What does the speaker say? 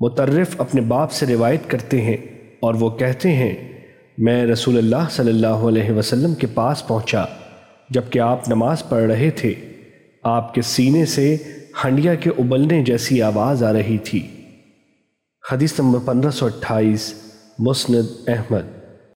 مترف اپنے باپ سے روایت کرتے ہیں اور وہ کہتے ہیں، میں رسول اللہ صلی اللہ علیہ وسلم کے پاس پہنچا، جبکہ آپ نماز پڑھ رہے تھے۔ آپ کے سینے سے ہنڈیا کے ابلنے جیسی آواز آ رہی تھی۔ حدیث نمبر پندرہ سو اٹھائیس، مسند احمد۔